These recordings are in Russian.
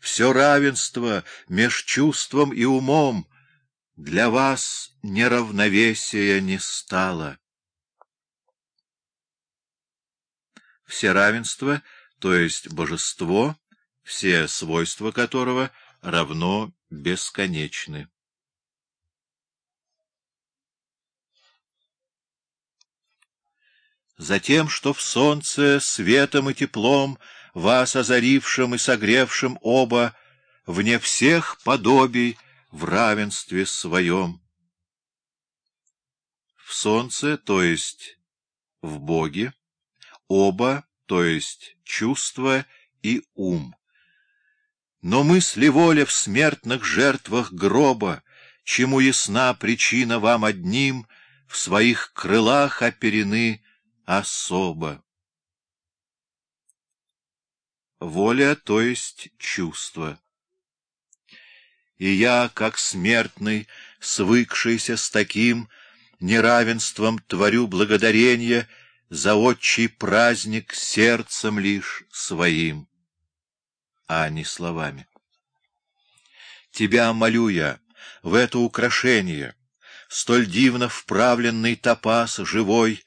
все равенство меж чувством и умом, для вас неравновесия не стало. Все равенство, то есть божество, все свойства которого равно бесконечны. Затем, что в солнце светом и теплом, вас озарившим и согревшим оба, вне всех подобий в равенстве своем. В солнце, то есть в Боге, оба, то есть чувство и ум. Но мысли воля в смертных жертвах гроба, чему ясна причина вам одним, в своих крылах оперены особо. Воля, то есть чувство. И я, как смертный, свыкшийся с таким неравенством, творю благодарение за отчий праздник сердцем лишь своим, а не словами. Тебя молю я в это украшение, столь дивно вправленный топаз живой,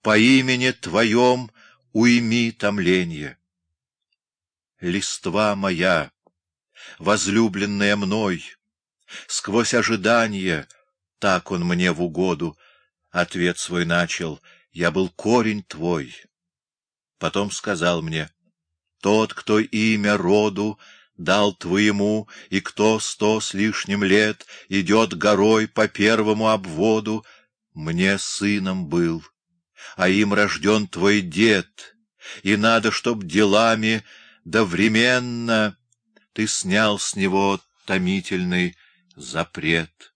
по имени Твоем уйми томленье. Листва моя, возлюбленная мной, сквозь ожидание, так он мне в угоду, ответ свой начал, я был корень твой. Потом сказал мне, тот, кто имя роду дал твоему, и кто сто с лишним лет идет горой по первому обводу, мне сыном был а им рожден твой дед, и надо, чтоб делами довременно ты снял с него томительный запрет.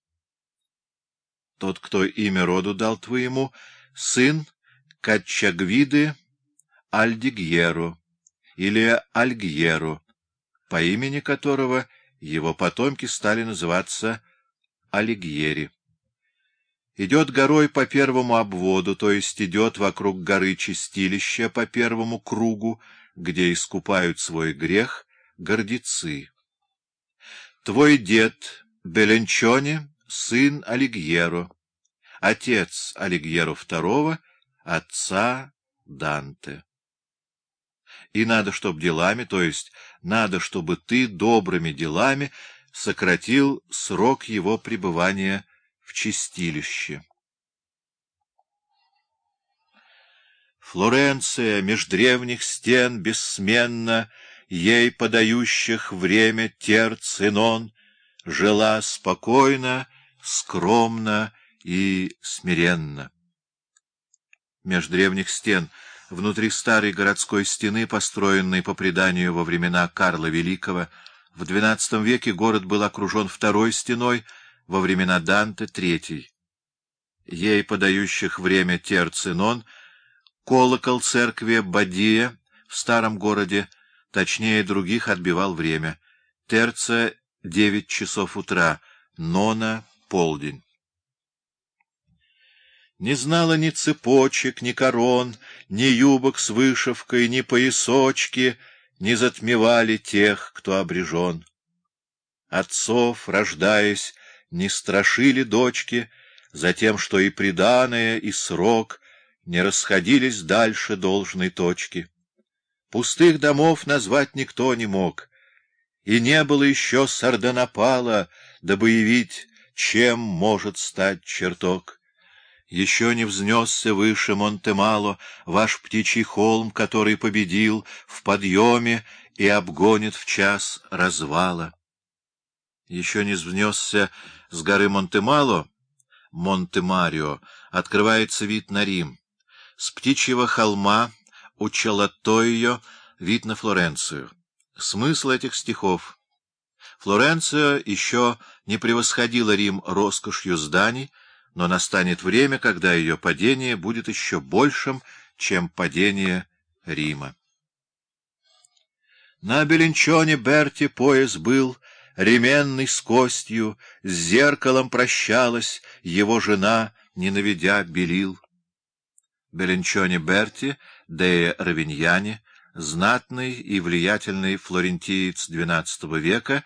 Тот, кто имя роду дал твоему, сын Качагвиды Альдигьеру или Альгьеру, по имени которого его потомки стали называться Алигьери идет горой по первому обводу, то есть идет вокруг горы чистилища по первому кругу, где искупают свой грех гордецы. Твой дед Беленчоне — сын Алигьеро, отец Алигьеро II, отца Данте. И надо, чтоб делами, то есть надо, чтобы ты добрыми делами сократил срок его пребывания в чистилище. Флоренция меж древних стен бессменно, Ей подающих время терц инон, Жила спокойно, скромно и смиренно. Меж древних стен, внутри старой городской стены, построенной по преданию во времена Карла Великого, в XII веке город был окружен второй стеной — во времена Данте третий. Ей подающих время Терцинон, колокол церкви Бадия в старом городе, точнее других отбивал время. Терца — девять часов утра, нона — полдень. Не знала ни цепочек, ни корон, ни юбок с вышивкой, ни поясочки, не затмевали тех, кто обрежен. Отцов, рождаясь, не страшили дочки, за тем, что и приданое, и срок не расходились дальше должной точки. Пустых домов назвать никто не мог, и не было еще сардонапала, дабы явить, чем может стать чертог. Еще не взнесся выше Монтемало ваш птичий холм, который победил в подъеме и обгонит в час развала. Еще не взнесся с горы Монте-Мало, Монте-Марио, открывается вид на Рим. С птичьего холма у Челатойо вид на Флоренцию. Смысл этих стихов. Флоренция еще не превосходила Рим роскошью зданий, но настанет время, когда ее падение будет еще большим, чем падение Рима. На Беленчоне Берти пояс был ременный с костью, с зеркалом прощалась его жена, не наведя белил. Беленчоне Берти, Дея Равиньяне, знатный и влиятельный флорентиец XII века,